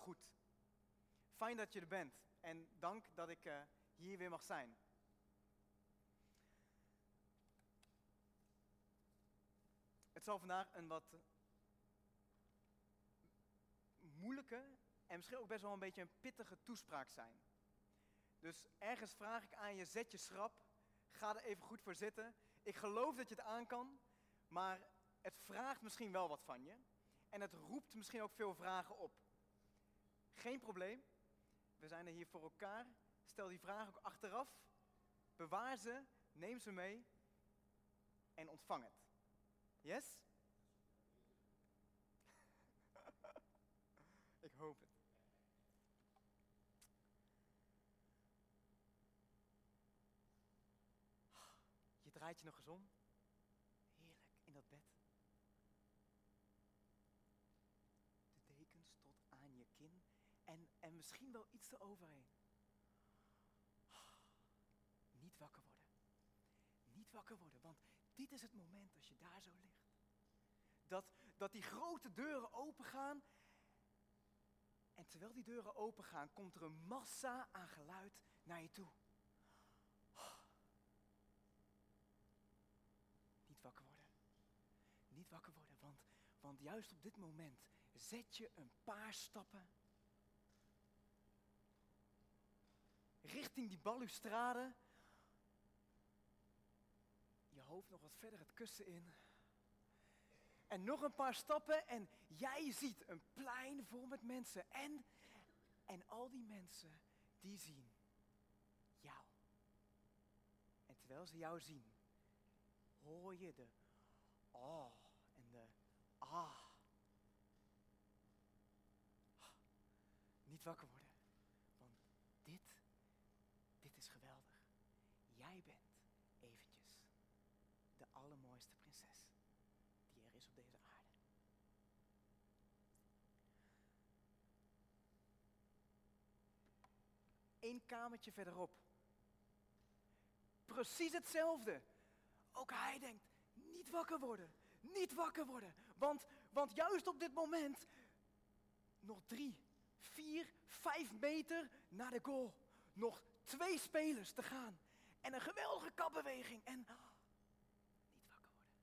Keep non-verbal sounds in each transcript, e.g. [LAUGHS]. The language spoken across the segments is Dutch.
goed. Fijn dat je er bent en dank dat ik uh, hier weer mag zijn. Het zal vandaag een wat moeilijke en misschien ook best wel een beetje een pittige toespraak zijn. Dus ergens vraag ik aan je, zet je schrap, ga er even goed voor zitten. Ik geloof dat je het aan kan, maar het vraagt misschien wel wat van je. En het roept misschien ook veel vragen op. Geen probleem, we zijn er hier voor elkaar. Stel die vraag ook achteraf. Bewaar ze, neem ze mee en ontvang het. Yes? [LAUGHS] Ik hoop het. Je draait je nog eens om. Heerlijk, in dat bed. De dekens tot aan je kin en, en misschien wel iets eroverheen. Niet wakker worden. Niet wakker worden, want dit is het moment als je daar zo ligt. Dat, dat die grote deuren opengaan. En terwijl die deuren opengaan, komt er een massa aan geluid naar je toe. Niet wakker worden. Niet wakker worden, want, want juist op dit moment zet je een paar stappen richting die balustrade. Je hoofd nog wat verder het kussen in. En nog een paar stappen en jij ziet een plein vol met mensen. En, en al die mensen, die zien jou. En terwijl ze jou zien, hoor je de oh en de ah. Niet wakker worden, want dit dit is geweldig. Jij bent eventjes de allermooiste prinses die er is op deze aarde. Eén kamertje verderop. Precies hetzelfde. Ook hij denkt, niet wakker worden, niet wakker worden. Want, want juist op dit moment, nog drie, vier, vijf meter naar de goal. Nog twee spelers te gaan. En een geweldige kapbeweging. En oh, niet wakker worden.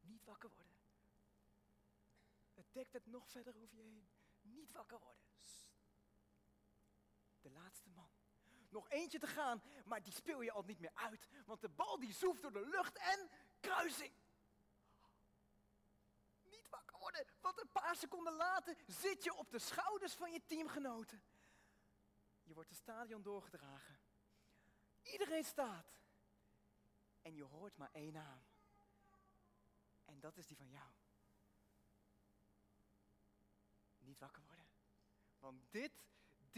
Niet wakker worden. Het dekt het nog verder over je heen. Niet wakker worden. De laatste man. Nog eentje te gaan, maar die speel je al niet meer uit. Want de bal die zoeft door de lucht en kruising. Niet wakker worden, want een paar seconden later zit je op de schouders van je teamgenoten. Je wordt het stadion doorgedragen. Iedereen staat. En je hoort maar één naam. En dat is die van jou. Niet wakker worden. Want dit,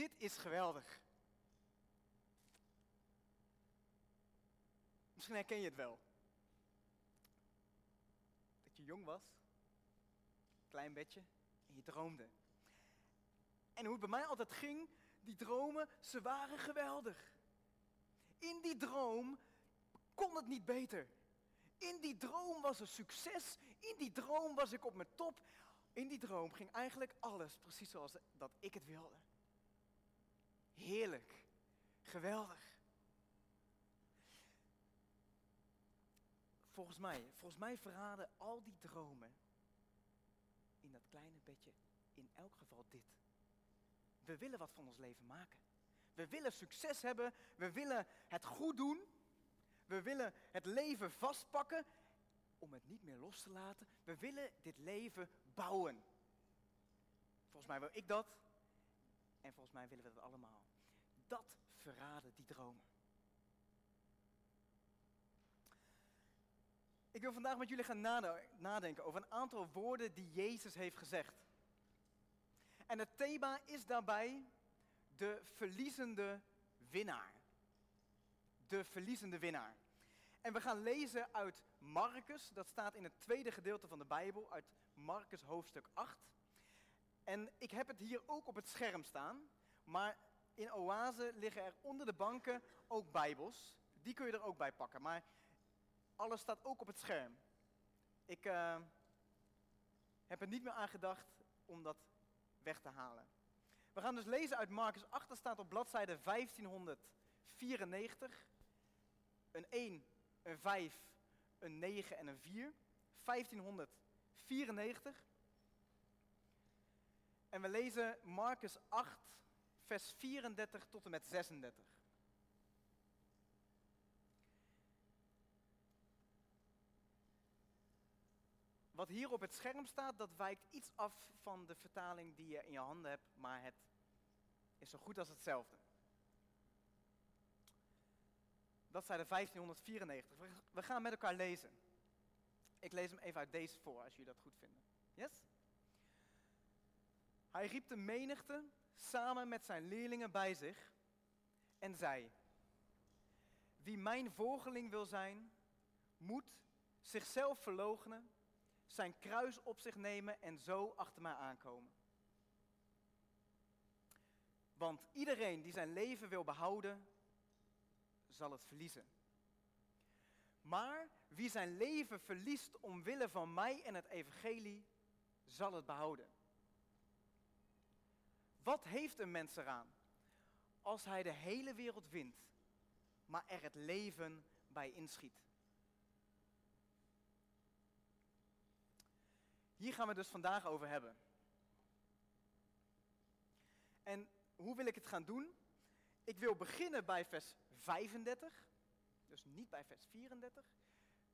dit is geweldig. Misschien herken je het wel. Dat je jong was, klein bedje, en je droomde. En hoe het bij mij altijd ging, die dromen, ze waren geweldig. In die droom kon het niet beter. In die droom was er succes. In die droom was ik op mijn top. In die droom ging eigenlijk alles precies zoals dat ik het wilde. Heerlijk. Geweldig. Volgens mij, volgens mij verraden al die dromen in dat kleine bedje in elk geval dit. We willen wat van ons leven maken. We willen succes hebben. We willen het goed doen. We willen het leven vastpakken om het niet meer los te laten. We willen dit leven bouwen. Volgens mij wil ik dat. En volgens mij willen we dat allemaal. Dat verraden die dromen. Ik wil vandaag met jullie gaan nadenken over een aantal woorden die Jezus heeft gezegd. En het thema is daarbij de verliezende winnaar. De verliezende winnaar. En we gaan lezen uit Marcus, dat staat in het tweede gedeelte van de Bijbel, uit Marcus hoofdstuk 8. En ik heb het hier ook op het scherm staan, maar in Oase liggen er onder de banken ook Bijbels. Die kun je er ook bij pakken, maar alles staat ook op het scherm. Ik uh, heb er niet meer aan gedacht om dat weg te halen. We gaan dus lezen uit Marcus 8, dat staat op bladzijde 1594. Een 1, een 5, een 9 en een 4. 1594. En we lezen Marcus 8, vers 34 tot en met 36. Wat hier op het scherm staat, dat wijkt iets af van de vertaling die je in je handen hebt, maar het is zo goed als hetzelfde. Dat zijn de 1594. We gaan met elkaar lezen. Ik lees hem even uit deze voor, als jullie dat goed vinden. Yes? Hij riep de menigte samen met zijn leerlingen bij zich en zei: Wie mijn volgeling wil zijn, moet zichzelf verloochenen, zijn kruis op zich nemen en zo achter mij aankomen. Want iedereen die zijn leven wil behouden, zal het verliezen. Maar wie zijn leven verliest omwille van mij en het evangelie, zal het behouden. Wat heeft een mens eraan als hij de hele wereld wint, maar er het leven bij inschiet? Hier gaan we dus vandaag over hebben. En hoe wil ik het gaan doen? Ik wil beginnen bij vers 35, dus niet bij vers 34.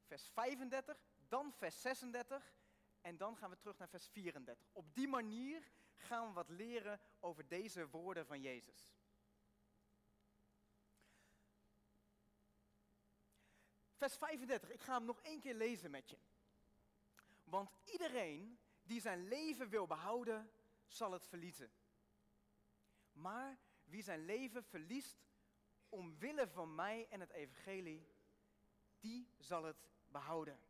Vers 35, dan vers 36 en dan gaan we terug naar vers 34. Op die manier gaan we wat leren over deze woorden van Jezus. Vers 35, ik ga hem nog één keer lezen met je. Want iedereen die zijn leven wil behouden, zal het verliezen. Maar wie zijn leven verliest omwille van mij en het evangelie, die zal het behouden.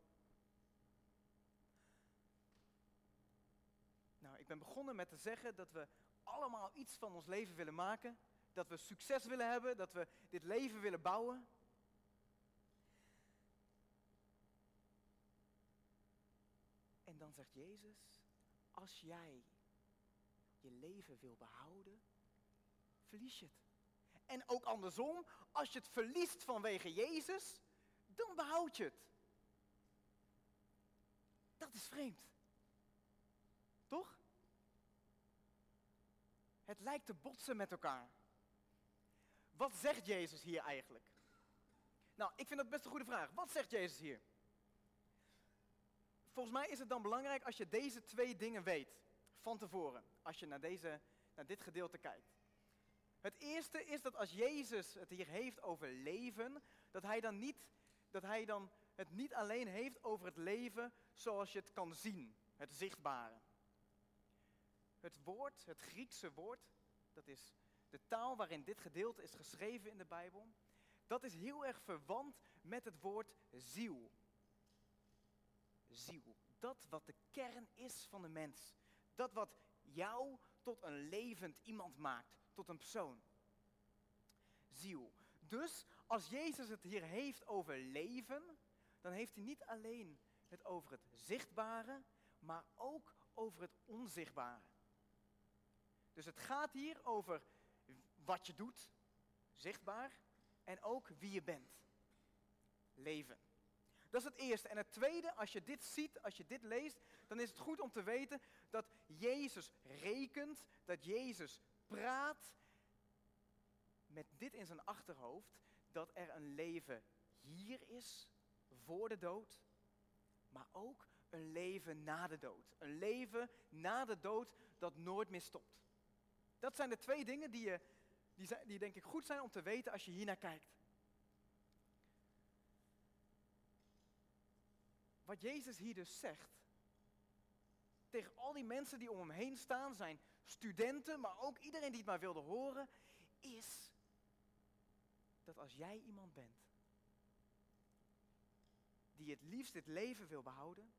Ik ben begonnen met te zeggen dat we allemaal iets van ons leven willen maken. Dat we succes willen hebben, dat we dit leven willen bouwen. En dan zegt Jezus, als jij je leven wil behouden, verlies je het. En ook andersom, als je het verliest vanwege Jezus, dan behoud je het. Dat is vreemd. Toch? Het lijkt te botsen met elkaar. Wat zegt Jezus hier eigenlijk? Nou, ik vind dat best een goede vraag. Wat zegt Jezus hier? Volgens mij is het dan belangrijk als je deze twee dingen weet van tevoren, als je naar, deze, naar dit gedeelte kijkt. Het eerste is dat als Jezus het hier heeft over leven, dat hij dan niet, dat hij dan het niet alleen heeft over het leven zoals je het kan zien, het zichtbare. Het woord, het Griekse woord, dat is de taal waarin dit gedeelte is geschreven in de Bijbel, dat is heel erg verwant met het woord ziel. Ziel, dat wat de kern is van de mens. Dat wat jou tot een levend iemand maakt, tot een persoon. Ziel. Dus als Jezus het hier heeft over leven, dan heeft hij niet alleen het over het zichtbare, maar ook over het onzichtbare. Dus het gaat hier over wat je doet, zichtbaar, en ook wie je bent. Leven. Dat is het eerste. En het tweede, als je dit ziet, als je dit leest, dan is het goed om te weten dat Jezus rekent, dat Jezus praat met dit in zijn achterhoofd, dat er een leven hier is, voor de dood, maar ook een leven na de dood. Een leven na de dood dat nooit meer stopt. Dat zijn de twee dingen die, je, die, die denk ik goed zijn om te weten als je hier naar kijkt. Wat Jezus hier dus zegt, tegen al die mensen die om hem heen staan, zijn studenten, maar ook iedereen die het maar wilde horen, is dat als jij iemand bent die het liefst dit leven wil behouden,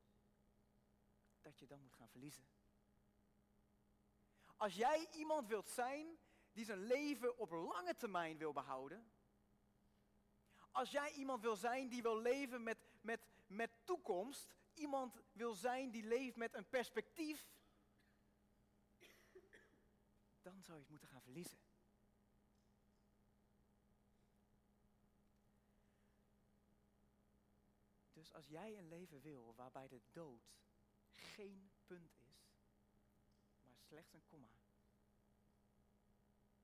dat je dan moet gaan verliezen. Als jij iemand wilt zijn die zijn leven op lange termijn wil behouden, als jij iemand wil zijn die wil leven met, met, met toekomst, iemand wil zijn die leeft met een perspectief, dan zou je het moeten gaan verliezen. Dus als jij een leven wil waarbij de dood geen punt slechts een komma,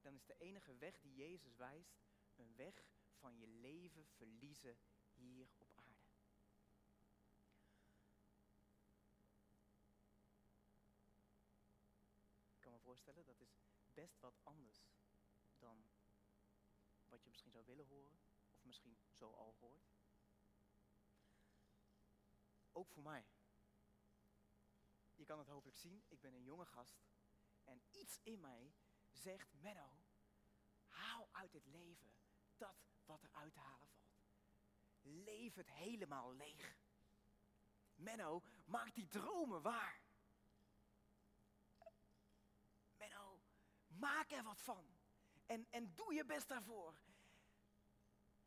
dan is de enige weg die Jezus wijst een weg van je leven verliezen hier op aarde. Ik kan me voorstellen, dat is best wat anders dan wat je misschien zou willen horen, of misschien zo al hoort. Ook voor mij. Je kan het hopelijk zien, ik ben een jonge gast en iets in mij zegt, Menno, haal uit het leven dat wat er uit te halen valt. Leef het helemaal leeg. Menno, maak die dromen waar. Menno, maak er wat van. En, en doe je best daarvoor.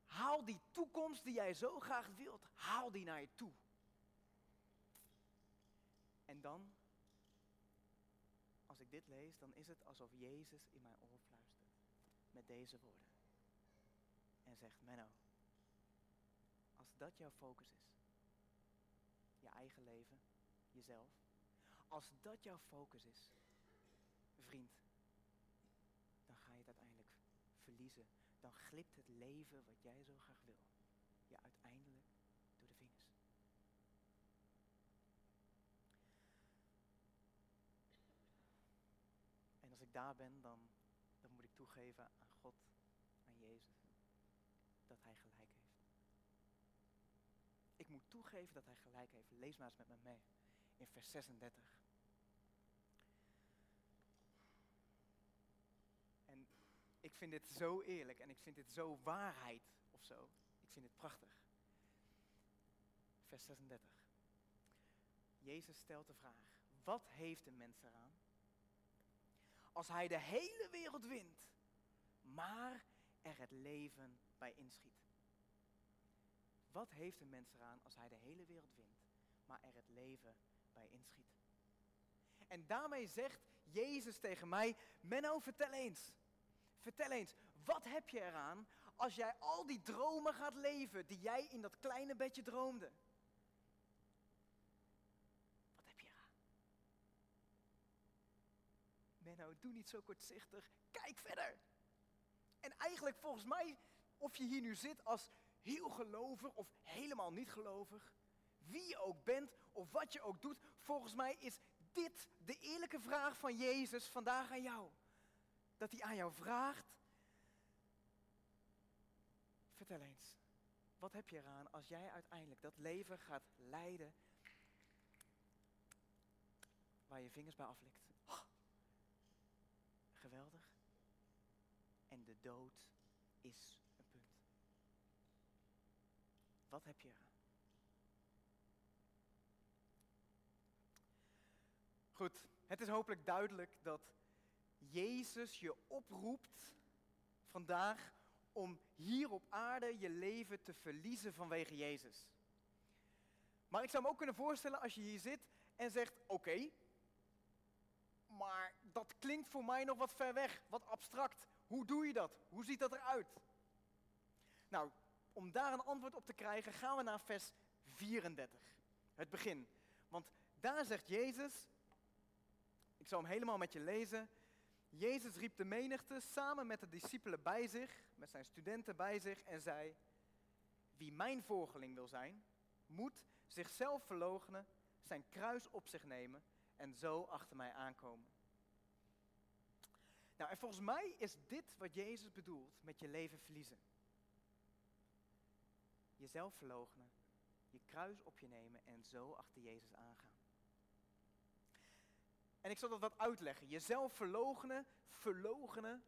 Haal die toekomst die jij zo graag wilt, haal die naar je toe. En dan, als ik dit lees, dan is het alsof Jezus in mijn oor fluistert. Met deze woorden. En zegt, Menno, als dat jouw focus is, je eigen leven, jezelf. Als dat jouw focus is, vriend, dan ga je het uiteindelijk verliezen. Dan glipt het leven wat jij zo graag wil, je uiteindelijk door de vingers. En als daar ben, dan, dan moet ik toegeven aan God, aan Jezus, dat Hij gelijk heeft. Ik moet toegeven dat Hij gelijk heeft. Lees maar eens met me mee. In vers 36. En ik vind dit zo eerlijk en ik vind dit zo waarheid of zo. Ik vind dit prachtig. Vers 36. Jezus stelt de vraag: wat heeft een mens eraan als hij de hele wereld wint, maar er het leven bij inschiet? Wat heeft een mens eraan als hij de hele wereld wint, maar er het leven bij inschiet? En daarmee zegt Jezus tegen mij, Menno, vertel eens. Vertel eens, wat heb je eraan als jij al die dromen gaat leven die jij in dat kleine bedje droomde? Wat heb je eraan? Menno, doe niet zo kortzichtig. Kijk verder. En eigenlijk volgens mij, of je hier nu zit als heel gelovig of helemaal niet gelovig, wie je ook bent of wat je ook doet, volgens mij is dit de eerlijke vraag van Jezus vandaag aan jou. Dat hij aan jou vraagt, vertel eens, wat heb je eraan als jij uiteindelijk dat leven gaat leiden waar je vingers bij aflikt? Oh, geweldig. En dood is een punt. Wat heb je? Goed, het is hopelijk duidelijk dat Jezus je oproept vandaag om hier op aarde je leven te verliezen vanwege Jezus. Maar ik zou me ook kunnen voorstellen als je hier zit en zegt: Oké, maar dat klinkt voor mij nog wat ver weg, wat abstract. Hoe doe je dat? Hoe ziet dat eruit? Nou, om daar een antwoord op te krijgen, gaan we naar vers 34, het begin. Want daar zegt Jezus: ik zal hem helemaal met je lezen. Jezus riep de menigte samen met de discipelen bij zich, met zijn studenten bij zich en zei, wie mijn volgeling wil zijn, moet zichzelf verloochenen, zijn kruis op zich nemen en zo achter mij aankomen. Nou, en volgens mij is dit wat Jezus bedoelt met je leven verliezen. Jezelf verloochenen, je kruis op je nemen en zo achter Jezus aangaan. En ik zal dat wat uitleggen. Jezelf verlogenen, verlogenen,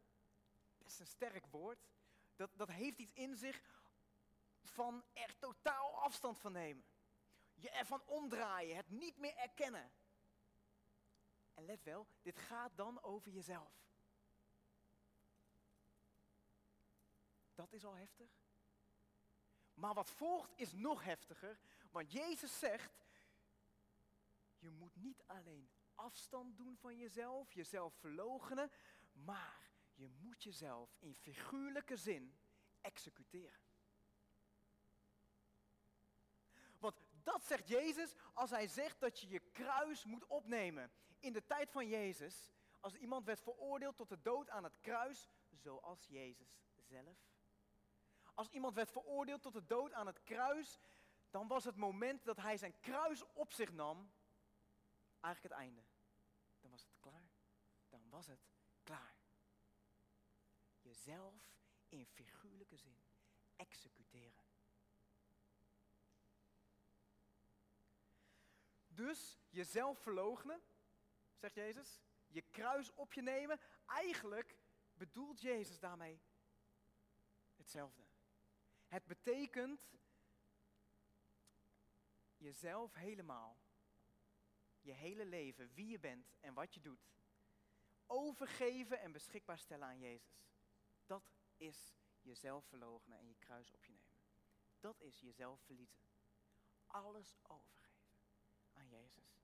best een sterk woord. Dat, dat heeft iets in zich van er totaal afstand van nemen. Je ervan omdraaien, het niet meer erkennen. En let wel, dit gaat dan over jezelf. Dat is al heftig. Maar wat volgt is nog heftiger, want Jezus zegt, je moet niet alleen afstand doen van jezelf, jezelf verloochenen, maar je moet jezelf in figuurlijke zin executeren. Want dat zegt Jezus als hij zegt dat je je kruis moet opnemen. In de tijd van Jezus, als iemand werd veroordeeld tot de dood aan het kruis, zoals Jezus zelf. Als iemand werd veroordeeld tot de dood aan het kruis, dan was het moment dat hij zijn kruis op zich nam, eigenlijk het einde. Dan was het klaar. Dan was het klaar. Jezelf in figuurlijke zin executeren. Dus jezelf verloochenen, zegt Jezus, je kruis op je nemen. Eigenlijk bedoelt Jezus daarmee hetzelfde. Het betekent jezelf helemaal, je hele leven, wie je bent en wat je doet, overgeven en beschikbaar stellen aan Jezus. Dat is jezelf verloochenen en je kruis op je nemen. Dat is jezelf verliezen. Alles overgeven aan Jezus.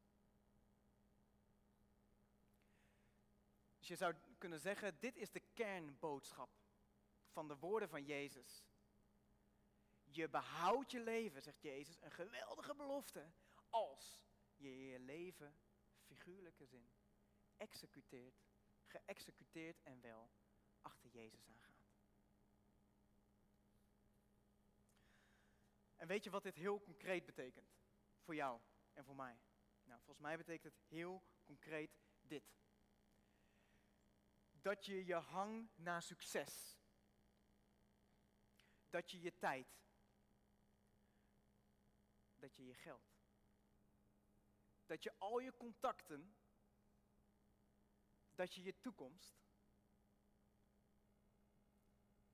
Dus je zou kunnen zeggen, dit is de kernboodschap van de woorden van Jezus. Je behoudt je leven, zegt Jezus, een geweldige belofte, als je je leven, figuurlijke zin, executeert, geëxecuteerd en wel achter Jezus aangaat. En weet je wat dit heel concreet betekent? Voor jou en voor mij. Nou, volgens mij betekent het heel concreet dit. Dat je je hang naar succes. Dat je je tijd. Dat je je geld. Dat je al je contacten. Dat je je toekomst.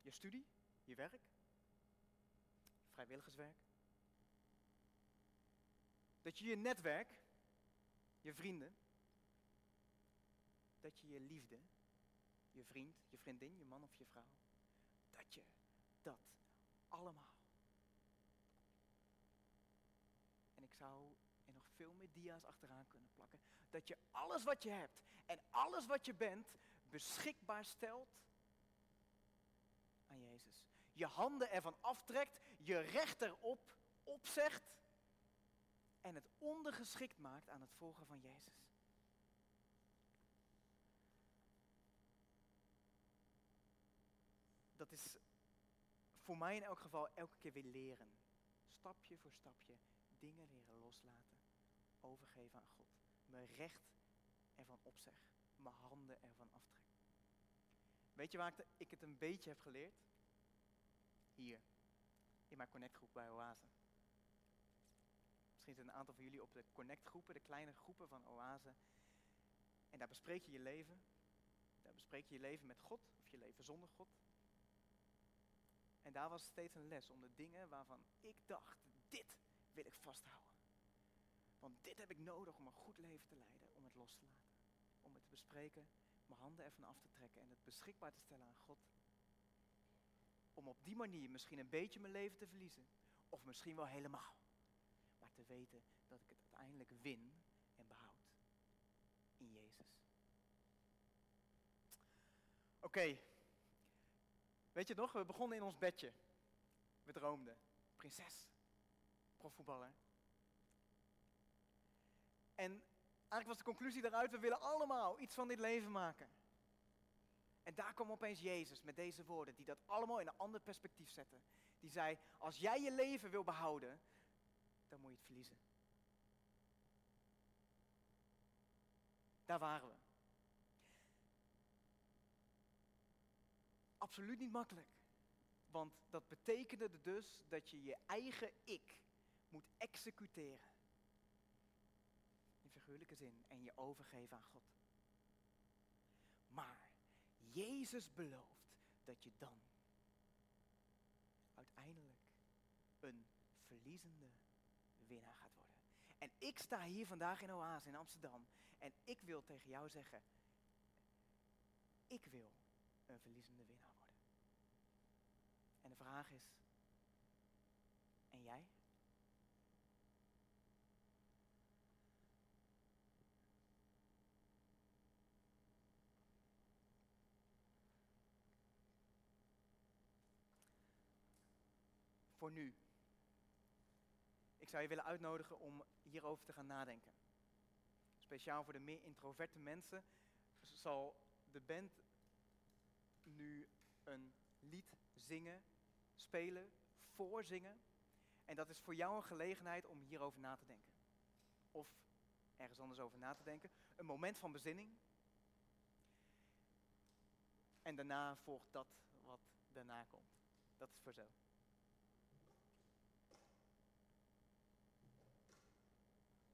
Je studie, je werk, vrijwilligerswerk. Dat je je netwerk, je vrienden, dat je je liefde, je vriend, je vriendin, je man of je vrouw, dat je dat allemaal. En ik zou er nog veel meer dia's achteraan kunnen plakken. Dat je alles wat je hebt en alles wat je bent beschikbaar stelt aan Jezus. Je handen ervan aftrekt, je recht erop opzegt en het ondergeschikt maakt aan het volgen van Jezus. Dat is voor mij in elk geval elke keer weer leren. Stapje voor stapje dingen leren loslaten, overgeven aan God. Mijn recht ervan opzeg, mijn handen ervan aftrek. Weet je waar ik het een beetje heb geleerd? Hier, in mijn connectgroep bij Oase. Misschien zitten een aantal van jullie op de connectgroepen, de kleine groepen van Oase. En daar bespreek je je leven. Daar bespreek je je leven met God of je leven zonder God. En daar was steeds een les om de dingen waarvan ik dacht, dit wil ik vasthouden. Want dit heb ik nodig om een goed leven te leiden, om het los te laten. Om het te bespreken, mijn handen ervan af te trekken en het beschikbaar te stellen aan God. Om op die manier misschien een beetje mijn leven te verliezen. Of misschien wel helemaal. Maar te weten dat ik het uiteindelijk win en behoud. In Jezus. Oké. Weet je nog, we begonnen in ons bedje. We droomden. Prinses. Profvoetballer. En eigenlijk was de conclusie daaruit, we willen allemaal iets van dit leven maken. En daar kwam opeens Jezus met deze woorden, die dat allemaal in een ander perspectief zetten. Die zei, als jij je leven wil behouden, dan moet je het verliezen. Daar waren we. Absoluut niet makkelijk. Want dat betekende dus dat je je eigen ik In figuurlijke zin. En je overgeven aan God. Maar Jezus belooft dat je dan uiteindelijk een verliezende winnaar gaat worden. En ik sta hier vandaag in Oase in Amsterdam en ik wil tegen jou zeggen, ik wil een verliezende winnaar worden. En de vraag is, en jij? Voor nu. Ik zou je willen uitnodigen om hierover te gaan nadenken. Speciaal voor de meer introverte mensen zal de band nu een lied zingen, spelen, voorzingen. En dat is voor jou een gelegenheid om hierover na te denken. Of ergens anders over na te denken. Een moment van bezinning. En daarna volgt dat wat daarna komt. Dat is voor zo.